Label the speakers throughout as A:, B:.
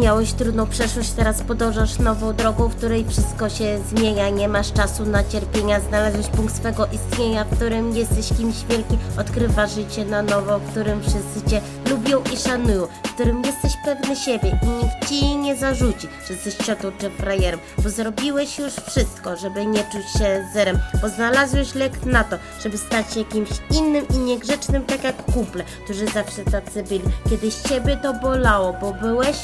A: Miałeś trudną przeszłość, teraz podążasz nową drogą, w której wszystko się zmienia. Nie masz czasu na cierpienia, znalazłeś punkt swego istnienia, w którym jesteś kimś wielkim. Odkrywasz życie na nowo, w którym wszyscy cię lubią i szanują, w którym jesteś pewny siebie i nikt ci nie zarzuci, że jesteś ciotą czy frajerem, bo zrobiłeś już wszystko, żeby nie czuć się zerem, bo znalazłeś lek na to, żeby stać się kimś innym i niegrzecznym, tak jak kumple, którzy zawsze tacy byli. Kiedyś ciebie to bolało, bo byłeś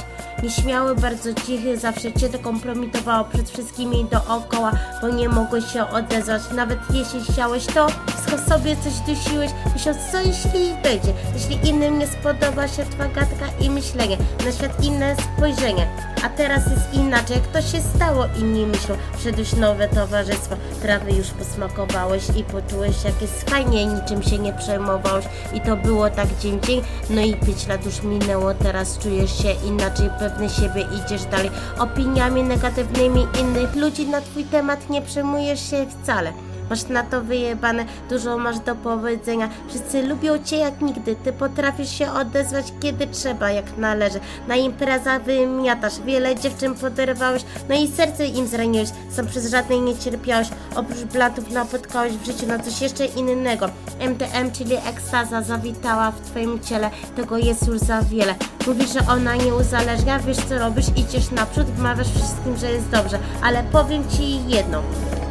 A: nieśmiały, bardzo cichy, zawsze cię to kompromitowało przed wszystkimi dookoła, bo nie mogłeś się odezwać, nawet jeśli chciałeś to, wszystko sobie coś dusiłeś, myśląc, co jeśli będzie, jeśli innym nie spodoba się twoja gadka i myślenie, na świat inne spojrzenie, a teraz jest inaczej, jak to się stało, inni myślą, wszedłeś w nowe towarzystwo, trawy już posmakowałeś i poczułeś, jak jest fajnie, niczym się nie przejmowałeś. I to było tak dzień dzień, no i pięć lat już minęło, teraz czujesz się inaczej, pewny siebie, idziesz dalej, opiniami negatywnymi innych ludzi na twój temat nie przejmujesz się wcale. Masz na to wyjebane, dużo masz do powiedzenia. Wszyscy lubią cię jak nigdy. Ty potrafisz się odezwać kiedy trzeba, jak należy. Na imprezach wymiatasz, wiele dziewczyn poderwałeś, no i serce im zraniłeś. Sam przez żadnej nie cierpiałeś. Oprócz blatów napotkałeś w życiu na coś jeszcze innego. MTM, czyli ekstaza, zawitała w twoim ciele. Tego jest już za wiele. Mówisz, że ona nie uzależnia, wiesz co robisz, idziesz naprzód, wmawiasz wszystkim, że jest dobrze. Ale powiem ci jedno.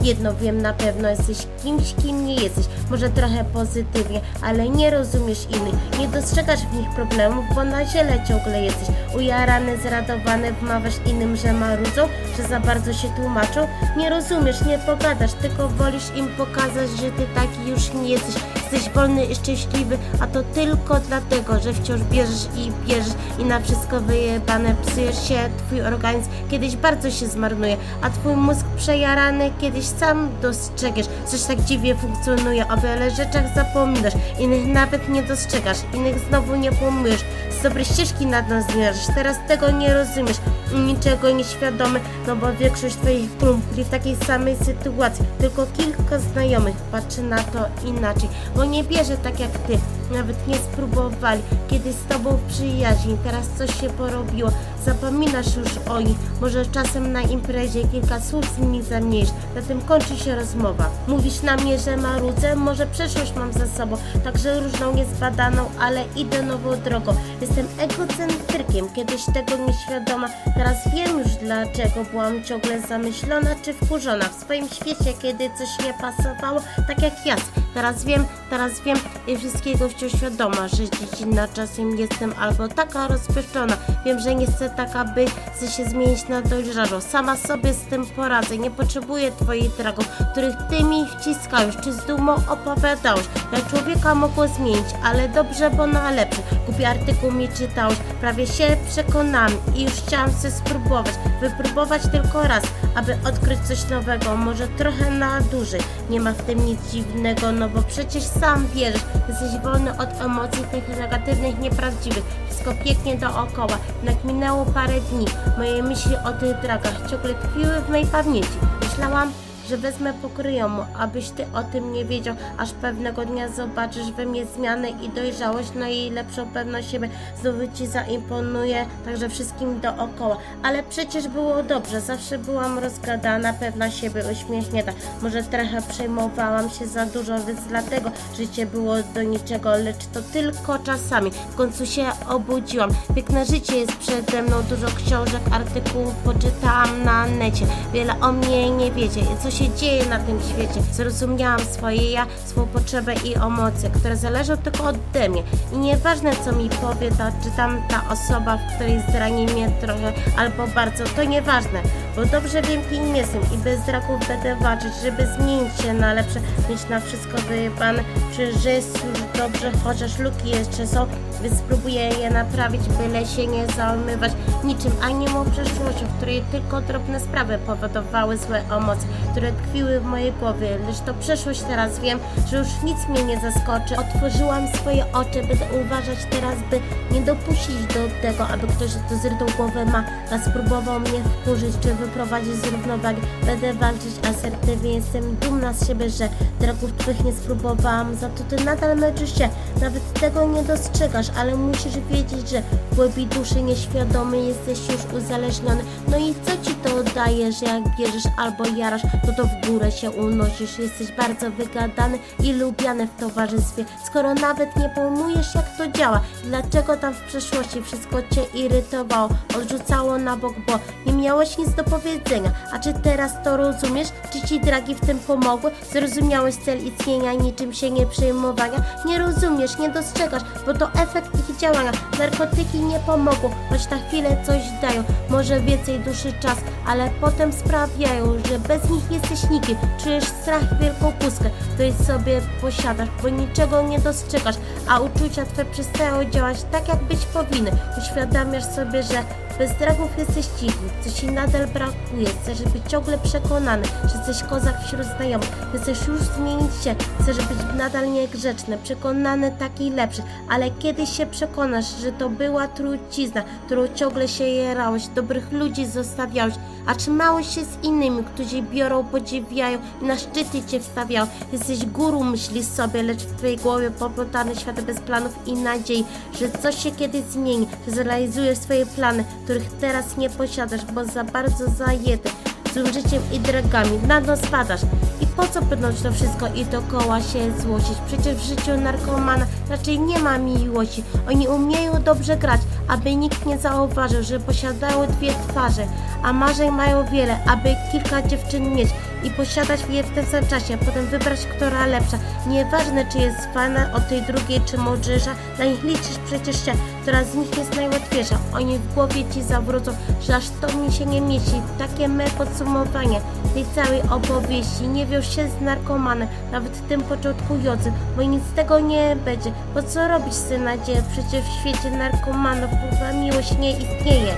A: Jedno wiem na pewno, jesteś kimś, kim nie jesteś. Może trochę pozytywnie, ale nie rozumiesz innych. Nie dostrzegasz w nich problemów, bo na ziele ciągle jesteś. Ujarany, zradowany, wmawiasz innym, że marudzą, że za bardzo się tłumaczą. Nie rozumiesz, nie pogadasz, tylko wolisz im pokazać, że ty taki już nie jesteś. Jesteś wolny i szczęśliwy, a to tylko dlatego, że wciąż bierzesz i bierzesz i na wszystko wyjebane psujesz się, twój organizm kiedyś bardzo się zmarnuje, a twój mózg przejarany kiedyś sam dostrzegiesz, coś tak dziwnie funkcjonuje, o wiele rzeczach zapominasz, innych nawet nie dostrzegasz, innych znowu nie pomyślisz, z dobrej ścieżki nad nas zmierzasz, teraz tego nie rozumiesz, niczego nieświadomy, no bo większość twoich kumpli w takiej samej sytuacji, tylko kilka znajomych patrzy na to inaczej, bo nie bierze tak jak ty, nawet nie spróbowali, kiedy z tobą przyjaźni, teraz coś się porobiło, zapominasz już o nich, może czasem na imprezie kilka słów z nimi zamniejsz, na tym kończy się rozmowa. Mówisz na mnie, że marudzę, może przeszłość mam za sobą, także różną niezbadaną, ale idę nową drogą. Jestem egocentrykiem, kiedyś tego nieświadoma, teraz wiem już dlaczego byłam ciągle zamyślona czy wkurzona w swoim świecie, kiedy coś nie pasowało, tak jak ja. Teraz wiem, teraz wiem i wszystkiego wciąż świadoma, że dziecinna czasem jestem albo taka rozpieszczona. Wiem, że nie chcę taka być, chcę się zmienić na dojrzałą. Sama sobie z tym poradzę, nie potrzebuję twoich dragów, których ty mi wciskałeś, czy z dumą opowiadałeś. Jak człowieka mogło zmienić, ale dobrze, bo na lepsze. Głupi artykuł mi czytałeś, prawie się przekonałam i już chciałam chcę spróbować, wypróbować tylko raz, aby odkryć coś nowego, może trochę na dłużej. Nie ma w tym nic dziwnego, no bo przecież sam wierzysz, jesteś wolny od emocji tych negatywnych, nieprawdziwych. Wszystko pięknie dookoła. Jednak minęło parę dni. Moje myśli o tych dragach ciągle tkwiły w mojej pamięci. Myślałam, że wezmę pokryjomu, abyś ty o tym nie wiedział, aż pewnego dnia zobaczysz we mnie zmianę i dojrzałość, no i lepszą pewność siebie znowu ci zaimponuje, także wszystkim dookoła. Ale przecież było dobrze, zawsze byłam rozgadana, pewna siebie, uśmiechnięta. Może trochę przejmowałam się za dużo, więc dlatego życie było do niczego, lecz to tylko czasami. W końcu się obudziłam. Piękne życie jest przede mną, dużo książek, artykułów poczytałam na necie. Wiele o mnie nie wiecie coś się dzieje na tym świecie. Zrozumiałam swoje ja, swoją potrzebę i emocje, które zależą tylko ode mnie. I nieważne co mi powie ta czy tamta osoba, w której zrani mnie trochę albo bardzo, to nieważne, bo dobrze wiem kim jestem i bez raków będę walczyć, żeby zmienić się na lepsze, mieć na wszystko wyjebane, czy że jest już dobrze, chociaż luki jeszcze są, więc spróbuję je naprawić, byle się nie załamywać niczym animą przeszłością, w której tylko drobne sprawy powodowały złe emocje, które tkwiły w mojej głowie, lecz to przeszłość teraz wiem, że już nic mnie nie zaskoczy. Otworzyłam swoje oczy, będę uważać teraz, by nie dopuścić do tego, aby ktoś, kto zrytą głowę ma, a spróbował mnie wkurzyć czy wyprowadzić z równowagi. Będę walczyć asertywnie, jestem dumna z siebie, że dragów twych nie spróbowałam. Za to ty nadal męczysz się, nawet tego nie dostrzegasz, ale musisz wiedzieć, że w głębi duszy nieświadomy jesteś już uzależniony. No i co ci to daje, że jak bierzesz albo jarasz, to to w górę się unosisz. Jesteś bardzo wygadany i lubiany w towarzystwie, skoro nawet nie pojmujesz jak to działa. Dlaczego tam w przeszłości wszystko cię irytowało, odrzucało na bok, bo nie miałeś nic do powiedzenia. A czy teraz to rozumiesz? Czy ci dragi w tym pomogły? Zrozumiałeś cel istnienia, niczym się nie przejmowania? Nie rozumiesz, nie dostrzegasz, bo to efekt ich działania. Narkotyki nie pomogą, choć na chwilę coś dają. Może więcej duszy czas, ale potem sprawiają, że bez nich jesteś nikim. Czujesz strach, wielką pustkę, której sobie posiadasz, bo niczego nie dostrzegasz, a uczucia twe przestają działać tak, jak być powinny. Uświadamiasz sobie, że bez dragów jesteś cichy, co ci nadal brakuje, chcesz być ciągle przekonany, że jesteś kozak wśród znajomych, chcesz już zmienić się, chcesz być nadal niegrzeczny, przekonany taki lepszy, ale się przekonasz, że to była trucizna, którą ciągle się jerałeś, dobrych ludzi zostawiałeś, a trzymałeś się z innymi, którzy biorą, podziwiają i na szczyty cię wstawiają. Jesteś guru, myślisz sobie, lecz w twojej głowie poplątany świat bez planów i nadziei, że coś się kiedyś zmieni, że zrealizujesz swoje plany, których teraz nie posiadasz, bo za bardzo zajęty złym życiem i dragami, na dno spadasz. I po co pnąć to wszystko i dookoła się złościć? Przecież w życiu narkomana raczej nie ma miłości. Oni umieją dobrze grać, aby nikt nie zauważył, że posiadają dwie twarze, a marzeń mają wiele, aby kilka dziewczyn mieć i posiadać je w tym samym czasie, potem wybrać, która lepsza. Nieważne, czy jest fana od tej drugiej, czy mądrzejsza, dla nich liczysz przecież się, która z nich jest najłatwiejsza. Oni w głowie ci zawrócą, że aż to mi się nie mieści. Takie me podsumowanie tej całej opowieści. Nie wiąż się z narkomanem, nawet tym początkującym, bo nic z tego nie będzie. Po co robić sobie nadzieję? Przecież w świecie narkomanów ta miłość nie istnieje.